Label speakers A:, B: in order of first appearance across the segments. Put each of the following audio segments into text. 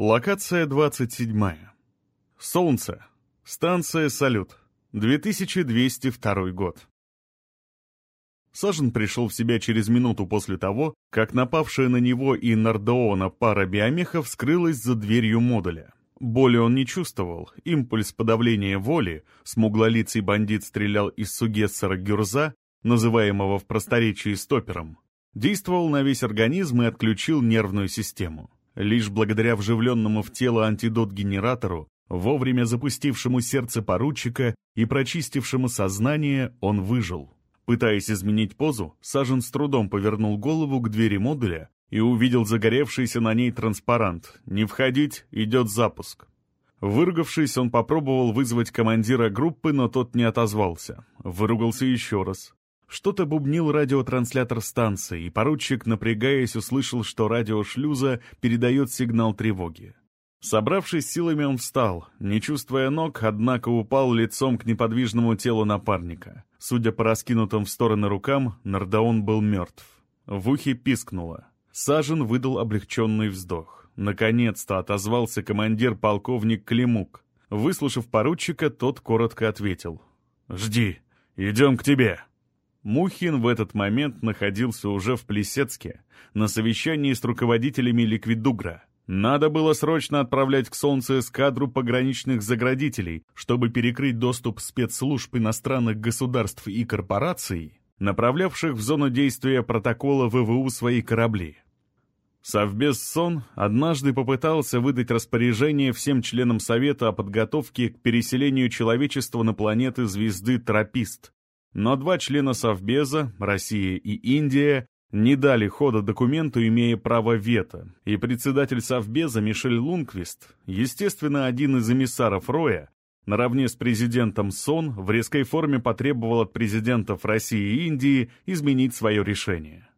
A: Локация 27. Солнце. Станция «Салют». 2202 год. Сажен пришел в себя через минуту после того, как напавшая на него и Нардоона пара биомехов скрылась за дверью модуля. Боли он не чувствовал, импульс подавления воли, смуглолицый бандит стрелял из сугессора Гюрза, называемого в просторечии стопером, действовал на весь организм и отключил нервную систему. Лишь благодаря вживленному в тело антидот-генератору, вовремя запустившему сердце поручика и прочистившему сознание, он выжил. Пытаясь изменить позу, Сажен с трудом повернул голову к двери модуля и увидел загоревшийся на ней транспарант «Не входить, идет запуск». Выругавшись, он попробовал вызвать командира группы, но тот не отозвался. Выругался еще раз. Что-то бубнил радиотранслятор станции, и поручик, напрягаясь, услышал, что радиошлюза передает сигнал тревоги. Собравшись силами, он встал. Не чувствуя ног, однако упал лицом к неподвижному телу напарника. Судя по раскинутым в стороны рукам, Нардаон был мертв. В ухе пискнуло. Сажен выдал облегченный вздох. Наконец-то отозвался командир-полковник Климук. Выслушав поручика, тот коротко ответил. «Жди, идем к тебе». Мухин в этот момент находился уже в Плесецке, на совещании с руководителями Ликвидугра. Надо было срочно отправлять к Солнцу эскадру пограничных заградителей, чтобы перекрыть доступ спецслужб иностранных государств и корпораций, направлявших в зону действия протокола ВВУ свои корабли. Совбез СОН однажды попытался выдать распоряжение всем членам Совета о подготовке к переселению человечества на планеты звезды Тропист, но два члена Совбеза, Россия и Индия, не дали хода документу, имея право вето, и председатель Совбеза Мишель Лунквист, естественно, один из эмиссаров Роя, наравне с президентом СОН в резкой форме потребовал от президентов России и Индии изменить свое решение.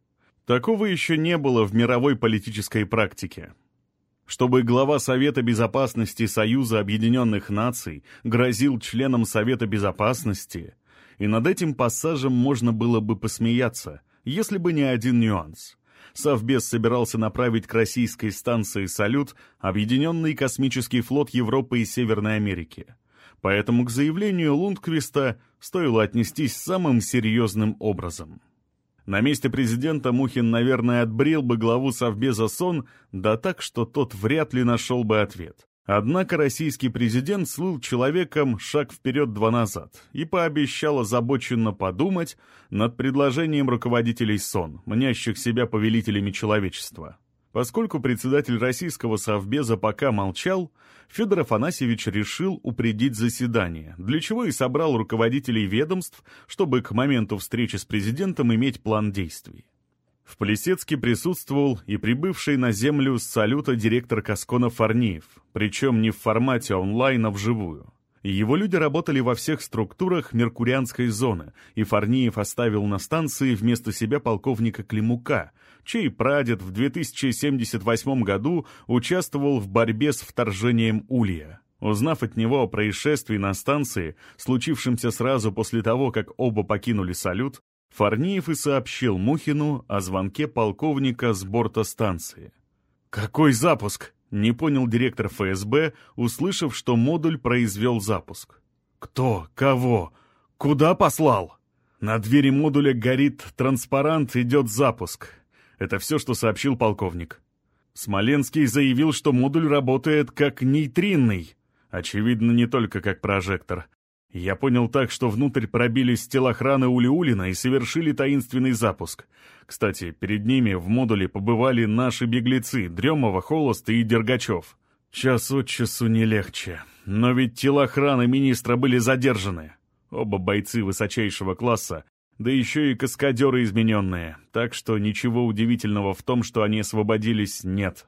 A: Такого еще не было в мировой политической практике. Чтобы глава Совета Безопасности Союза Объединенных Наций грозил членам Совета Безопасности, и над этим пассажем можно было бы посмеяться, если бы не один нюанс. Совбез собирался направить к российской станции «Салют» Объединенный космический флот Европы и Северной Америки. Поэтому к заявлению Лундквиста стоило отнестись самым серьезным образом. На месте президента Мухин, наверное, отбрил бы главу Совбеза СОН, да так, что тот вряд ли нашел бы ответ. Однако российский президент слыл человеком шаг вперед два назад и пообещал озабоченно подумать над предложением руководителей СОН, мнящих себя повелителями человечества. Поскольку председатель российского совбеза пока молчал, Федор Афанасьевич решил упредить заседание, для чего и собрал руководителей ведомств, чтобы к моменту встречи с президентом иметь план действий. В Плесецке присутствовал и прибывший на землю с салюта директор Каскона Фарниев, причем не в формате онлайн, а вживую. Его люди работали во всех структурах Меркурианской зоны, и Фарниев оставил на станции вместо себя полковника Климука, чей прадед в 2078 году участвовал в борьбе с вторжением Улья. Узнав от него о происшествии на станции, случившемся сразу после того, как оба покинули салют, Фарниев и сообщил Мухину о звонке полковника с борта станции. «Какой запуск?» — не понял директор ФСБ, услышав, что модуль произвел запуск. «Кто? Кого? Куда послал?» На двери модуля горит транспарант, идет запуск. Это все, что сообщил полковник. Смоленский заявил, что модуль работает как нейтринный. Очевидно, не только как прожектор. Я понял так, что внутрь пробились телохраны Улиулина и совершили таинственный запуск. Кстати, перед ними в модуле побывали наши беглецы Дремова, Холост и Дергачев. Час от часу не легче. Но ведь телохраны министра были задержаны. Оба бойцы высочайшего класса, да еще и каскадеры измененные, так что ничего удивительного в том, что они освободились, нет.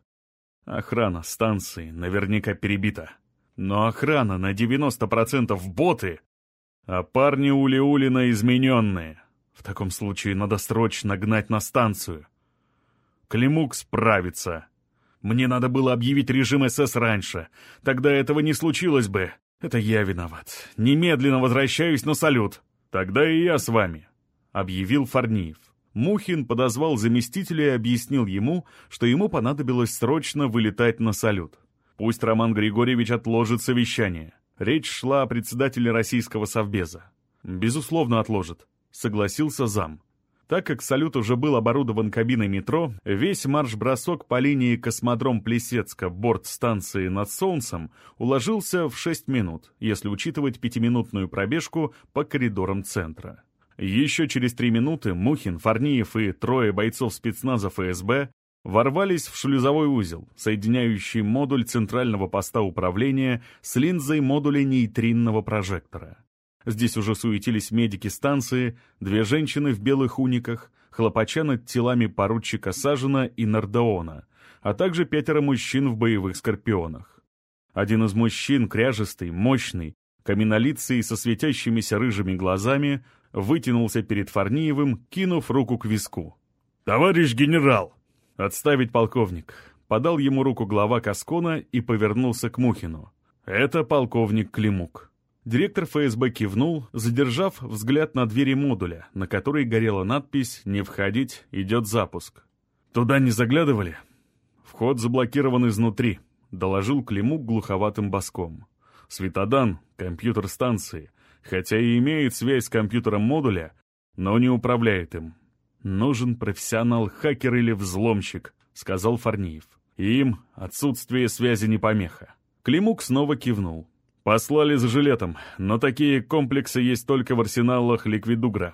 A: Охрана станции наверняка перебита. Но охрана на 90% боты, а парни Ули-Улина измененные. В таком случае надо срочно гнать на станцию. Климук справится. Мне надо было объявить режим СС раньше. Тогда этого не случилось бы. Это я виноват. Немедленно возвращаюсь на салют. Тогда и я с вами», — объявил Фарниев. Мухин подозвал заместителя и объяснил ему, что ему понадобилось срочно вылетать на салют. Пусть Роман Григорьевич отложит совещание. Речь шла о председателе Российского Совбеза. Безусловно, отложит, согласился зам. Так как салют уже был оборудован кабиной метро, весь марш-бросок по линии космодром Плесецка, борт станции над Солнцем, уложился в 6 минут, если учитывать пятиминутную пробежку по коридорам центра. Еще через три минуты Мухин, Фарниев и трое бойцов спецназа ФСБ ворвались в шлюзовой узел, соединяющий модуль центрального поста управления с линзой модуля нейтринного прожектора. Здесь уже суетились медики станции, две женщины в белых униках, хлопача над телами поручика Сажина и Нардаона, а также пятеро мужчин в боевых скорпионах. Один из мужчин, кряжестый, мощный, каменолицый со светящимися рыжими глазами, вытянулся перед Фарниевым, кинув руку к виску. «Товарищ генерал!» «Отставить, полковник!» Подал ему руку глава Каскона и повернулся к Мухину. «Это полковник Климук». Директор ФСБ кивнул, задержав взгляд на двери модуля, на которой горела надпись «Не входить, идет запуск». «Туда не заглядывали?» «Вход заблокирован изнутри», — доложил Климук глуховатым боском. «Светодан, компьютер станции, хотя и имеет связь с компьютером модуля, но не управляет им. Нужен профессионал-хакер или взломщик», — сказал Фарниев. «Им отсутствие связи не помеха». Климук снова кивнул. Послали за жилетом, но такие комплексы есть только в арсеналах Ликвидугра.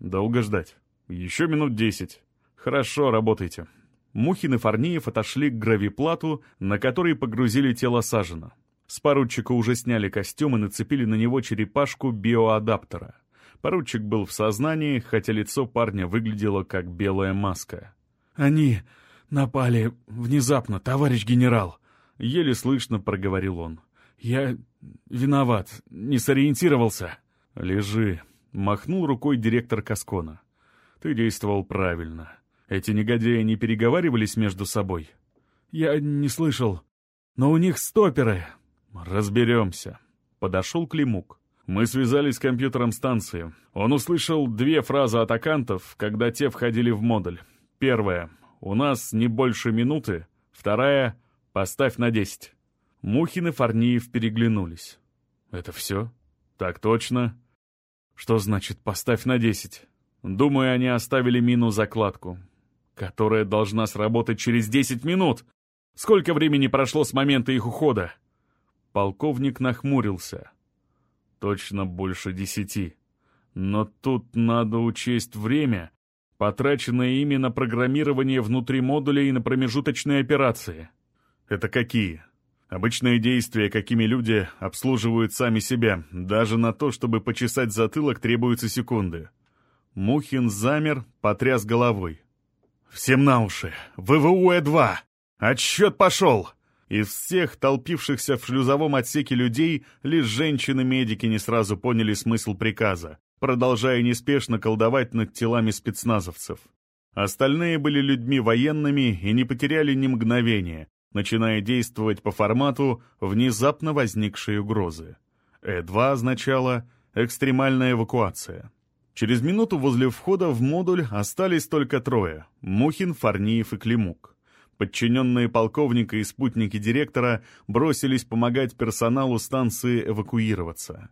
A: Долго ждать. Еще минут десять. Хорошо, работайте. Мухин и Фарниев отошли к гравиплату, на который погрузили тело Сажина. С поручика уже сняли костюм и нацепили на него черепашку биоадаптера. Поручик был в сознании, хотя лицо парня выглядело как белая маска. «Они напали внезапно, товарищ генерал», — еле слышно проговорил он. «Я виноват, не сориентировался». «Лежи», — махнул рукой директор Каскона. «Ты действовал правильно. Эти негодяи не переговаривались между собой?» «Я не слышал. Но у них стоперы». «Разберемся». Подошел Климук. Мы связались с компьютером станции. Он услышал две фразы атакантов, когда те входили в модуль. Первая — «У нас не больше минуты». Вторая — «Поставь на десять». Мухин и Фарниев переглянулись. «Это все?» «Так точно». «Что значит «поставь на десять»?» «Думаю, они оставили мину-закладку, которая должна сработать через десять минут. Сколько времени прошло с момента их ухода?» Полковник нахмурился. «Точно больше десяти. Но тут надо учесть время, потраченное ими на программирование внутри модуля и на промежуточные операции». «Это какие?» Обычные действия, какими люди обслуживают сами себя. Даже на то, чтобы почесать затылок, требуются секунды. Мухин замер, потряс головой. «Всем на уши! ВВУЭ-2! Отсчет пошел!» Из всех толпившихся в шлюзовом отсеке людей лишь женщины-медики не сразу поняли смысл приказа, продолжая неспешно колдовать над телами спецназовцев. Остальные были людьми военными и не потеряли ни мгновения, начиная действовать по формату внезапно возникшей угрозы. Э2 означало «экстремальная эвакуация». Через минуту возле входа в модуль остались только трое — Мухин, Фарниев и Климук. Подчиненные полковника и спутники директора бросились помогать персоналу станции эвакуироваться.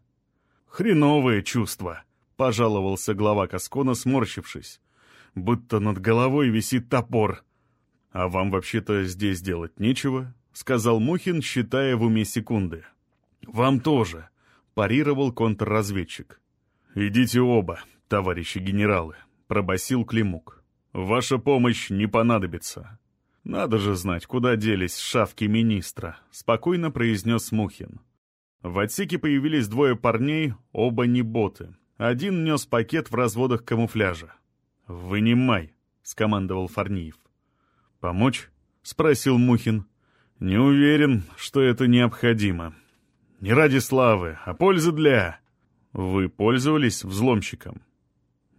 A: «Хреновое чувство», — пожаловался глава Каскона, сморщившись. «Будто над головой висит топор», «А вам вообще-то здесь делать нечего», — сказал Мухин, считая в уме секунды. «Вам тоже», — парировал контрразведчик. «Идите оба, товарищи генералы», — пробасил Климук. «Ваша помощь не понадобится». «Надо же знать, куда делись шавки министра», — спокойно произнес Мухин. В отсеке появились двое парней, оба не боты. Один нес пакет в разводах камуфляжа. «Вынимай», — скомандовал Фарниев. «Помочь?» — спросил Мухин. «Не уверен, что это необходимо. Не ради славы, а пользы для...» «Вы пользовались взломщиком?»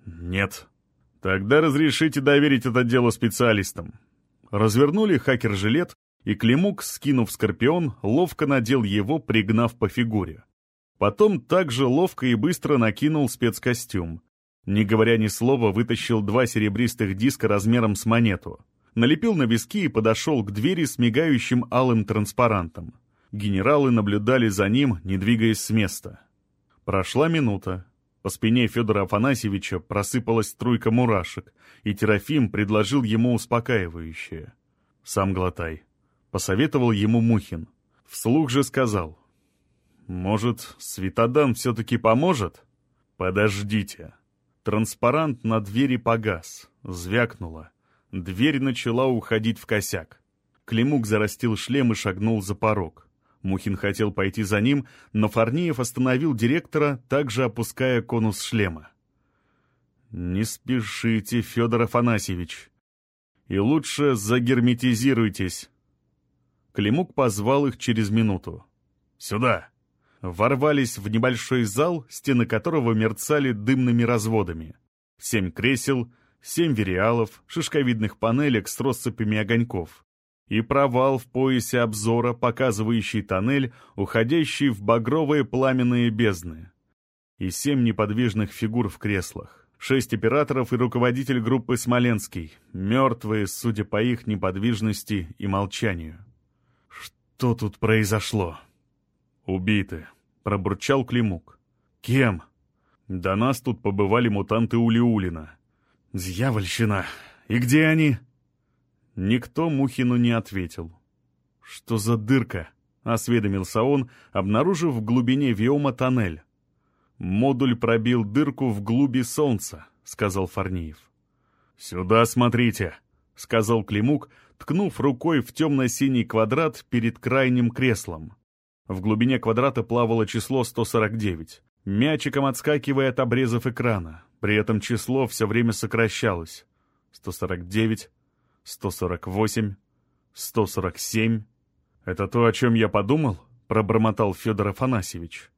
A: «Нет». «Тогда разрешите доверить это дело специалистам». Развернули хакер-жилет, и Климук, скинув скорпион, ловко надел его, пригнав по фигуре. Потом также ловко и быстро накинул спецкостюм. Не говоря ни слова, вытащил два серебристых диска размером с монету — налепил на виски и подошел к двери с мигающим алым транспарантом. Генералы наблюдали за ним, не двигаясь с места. Прошла минута. По спине Федора Афанасьевича просыпалась струйка мурашек, и Терофим предложил ему успокаивающее. «Сам глотай», — посоветовал ему Мухин. Вслух же сказал. «Может, Светодан все-таки поможет?» «Подождите». Транспарант на двери погас, звякнуло. Дверь начала уходить в косяк. Климук зарастил шлем и шагнул за порог. Мухин хотел пойти за ним, но Фарниев остановил директора, также опуская конус шлема. «Не спешите, Федор Афанасьевич. И лучше загерметизируйтесь». Климук позвал их через минуту. «Сюда!» Ворвались в небольшой зал, стены которого мерцали дымными разводами. Семь кресел, семь вериалов, шишковидных панелек с россыпями огоньков и провал в поясе обзора, показывающий тоннель, уходящий в багровые пламенные бездны. И семь неподвижных фигур в креслах. Шесть операторов и руководитель группы Смоленский, мертвые, судя по их неподвижности и молчанию. Что тут произошло? Убиты, пробурчал Климук. Кем? До нас тут побывали мутанты Улиулина. Дьявольщина! И где они? Никто Мухину не ответил. «Что за дырка?» — осведомился он, обнаружив в глубине Виома тоннель. «Модуль пробил дырку в глуби Солнца», — сказал Фарниев. «Сюда смотрите», — сказал Климук, ткнув рукой в темно-синий квадрат перед крайним креслом. В глубине квадрата плавало число 149, мячиком отскакивая от обрезов экрана. При этом число все время сокращалось. 149, 148, 147. Это то, о чем я подумал? Пробормотал Федор Афанасьевич.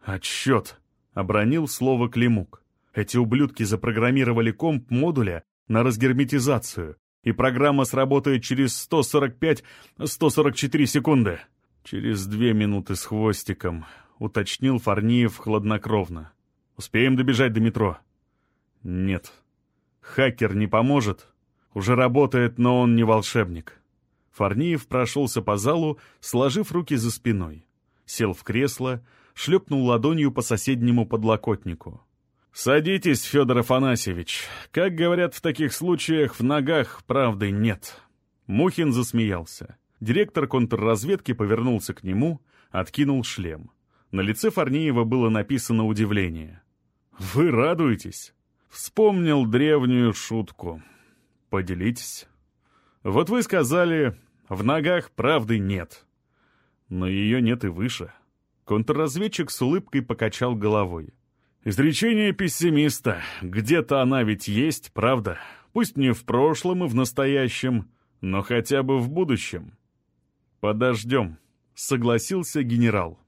A: Отсчет, обронил слово Климук. Эти ублюдки запрограммировали комп модуля на разгерметизацию, и программа сработает через 145-144 секунды. Через две минуты с хвостиком, уточнил Фарниев хладнокровно. Успеем добежать до метро? Нет. Хакер не поможет? Уже работает, но он не волшебник. Фарниев прошелся по залу, сложив руки за спиной. Сел в кресло, шлепнул ладонью по соседнему подлокотнику. «Садитесь, Федор Афанасьевич. Как говорят в таких случаях, в ногах правды нет». Мухин засмеялся. Директор контрразведки повернулся к нему, откинул шлем. На лице Фарниева было написано удивление. «Вы радуетесь?» Вспомнил древнюю шутку. Поделитесь. Вот вы сказали, в ногах правды нет. Но ее нет и выше. Контрразведчик с улыбкой покачал головой. Изречение пессимиста. Где-то она ведь есть, правда? Пусть не в прошлом и в настоящем, но хотя бы в будущем. Подождем, согласился генерал.